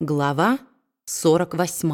Глава 48.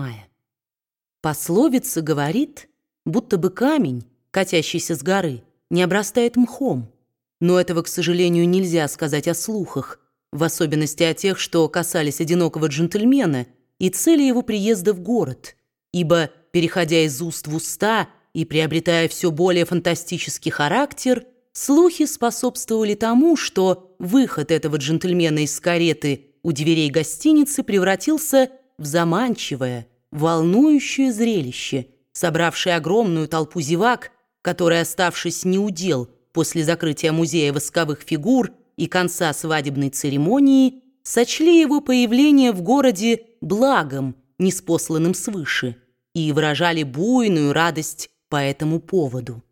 Пословица говорит, будто бы камень, катящийся с горы, не обрастает мхом. Но этого, к сожалению, нельзя сказать о слухах, в особенности о тех, что касались одинокого джентльмена и цели его приезда в город, ибо, переходя из уст в уста и приобретая все более фантастический характер, слухи способствовали тому, что выход этого джентльмена из кареты – у дверей гостиницы превратился в заманчивое, волнующее зрелище, собравшее огромную толпу зевак, которые, оставшись неудел после закрытия музея восковых фигур и конца свадебной церемонии, сочли его появление в городе благом, неспосланным свыше, и выражали буйную радость по этому поводу.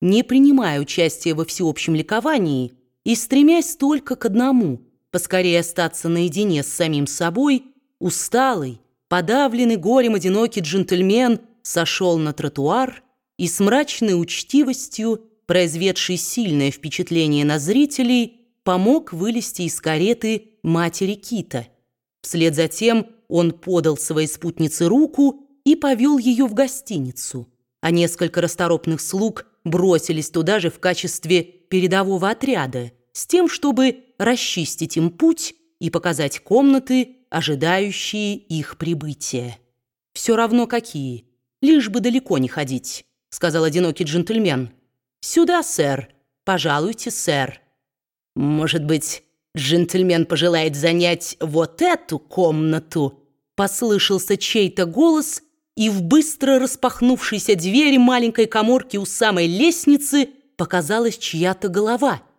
Не принимая участия во всеобщем ликовании и стремясь только к одному – поскорее остаться наедине с самим собой, усталый, подавленный горем одинокий джентльмен сошел на тротуар и с мрачной учтивостью, произведший сильное впечатление на зрителей, помог вылезти из кареты матери Кита. Вслед за тем он подал своей спутнице руку и повел ее в гостиницу, а несколько расторопных слуг бросились туда же в качестве передового отряда, с тем, чтобы расчистить им путь и показать комнаты, ожидающие их прибытия. «Все равно какие, лишь бы далеко не ходить», — сказал одинокий джентльмен. «Сюда, сэр. Пожалуйте, сэр». «Может быть, джентльмен пожелает занять вот эту комнату?» Послышался чей-то голос, и в быстро распахнувшейся двери маленькой коморки у самой лестницы показалась чья-то голова —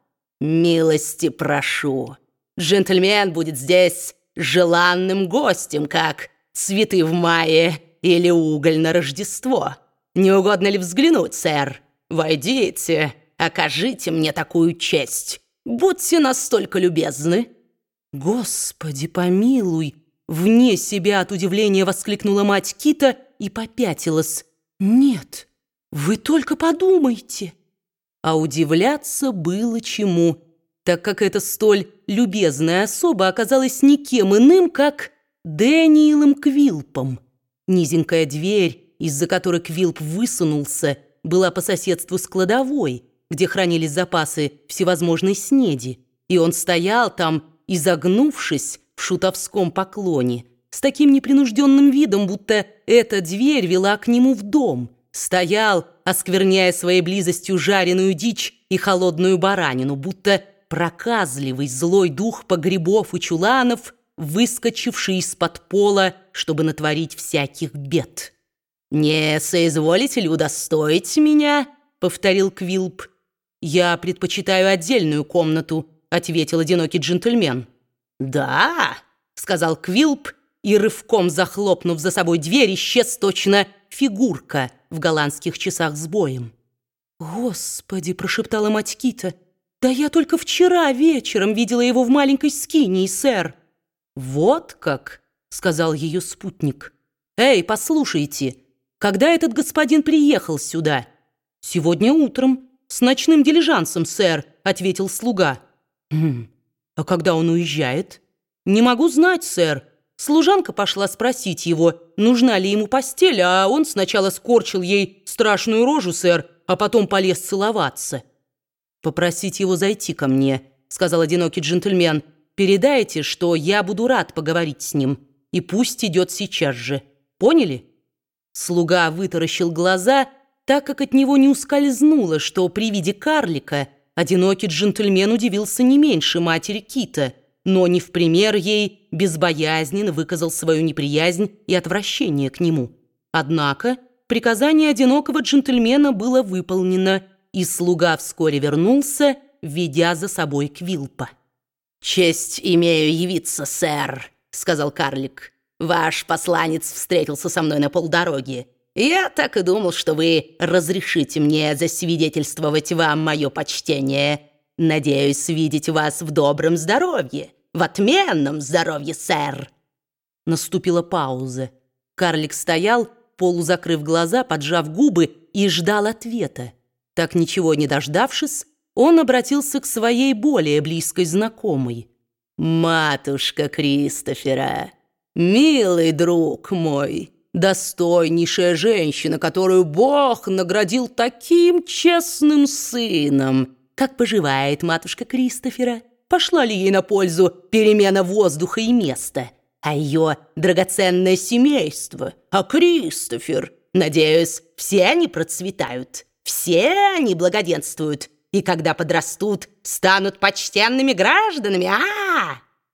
«Милости прошу. Джентльмен будет здесь желанным гостем, как цветы в мае или уголь на Рождество. Не угодно ли взглянуть, сэр? Войдите, окажите мне такую честь. Будьте настолько любезны». «Господи, помилуй!» Вне себя от удивления воскликнула мать Кита и попятилась. «Нет, вы только подумайте!» А удивляться было чему, так как эта столь любезная особа оказалась никем иным, как Дэниелом Квилпом. Низенькая дверь, из-за которой Квилп высунулся, была по соседству с кладовой, где хранились запасы всевозможной снеди, и он стоял там, изогнувшись в шутовском поклоне, с таким непринужденным видом, будто эта дверь вела к нему в дом – стоял, оскверняя своей близостью жареную дичь и холодную баранину, будто проказливый злой дух погребов и чуланов, выскочивший из-под пола, чтобы натворить всяких бед. «Не соизволите ли удостоить меня?» — повторил Квилп. «Я предпочитаю отдельную комнату», — ответил одинокий джентльмен. «Да», — сказал Квилп, и рывком захлопнув за собой дверь, исчез точно фигурка в голландских часах с боем. «Господи!» — прошептала мать Кита. «Да я только вчера вечером видела его в маленькой скинии, сэр». «Вот как!» — сказал ее спутник. «Эй, послушайте, когда этот господин приехал сюда?» «Сегодня утром, с ночным дилижансом, сэр», — ответил слуга. «Хм, а когда он уезжает?» «Не могу знать, сэр. Служанка пошла спросить его, нужна ли ему постель, а он сначала скорчил ей страшную рожу, сэр, а потом полез целоваться. «Попросить его зайти ко мне», — сказал одинокий джентльмен. «Передайте, что я буду рад поговорить с ним, и пусть идет сейчас же. Поняли?» Слуга вытаращил глаза, так как от него не ускользнуло, что при виде карлика одинокий джентльмен удивился не меньше матери Кита — но не в пример ей безбоязненно выказал свою неприязнь и отвращение к нему. Однако приказание одинокого джентльмена было выполнено, и слуга вскоре вернулся, ведя за собой Квилпа. «Честь имею явиться, сэр», — сказал карлик. «Ваш посланец встретился со мной на полдороги. Я так и думал, что вы разрешите мне засвидетельствовать вам мое почтение». Надеюсь видеть вас в добром здоровье, в отменном здоровье, сэр!» Наступила пауза. Карлик стоял, полузакрыв глаза, поджав губы и ждал ответа. Так ничего не дождавшись, он обратился к своей более близкой знакомой. «Матушка Кристофера, милый друг мой, достойнейшая женщина, которую Бог наградил таким честным сыном. Как поживает матушка Кристофера? Пошла ли ей на пользу перемена воздуха и места? А ее драгоценное семейство? А Кристофер? Надеюсь, все они процветают, все они благоденствуют, и когда подрастут, станут почтенными гражданами, а, -а, -а!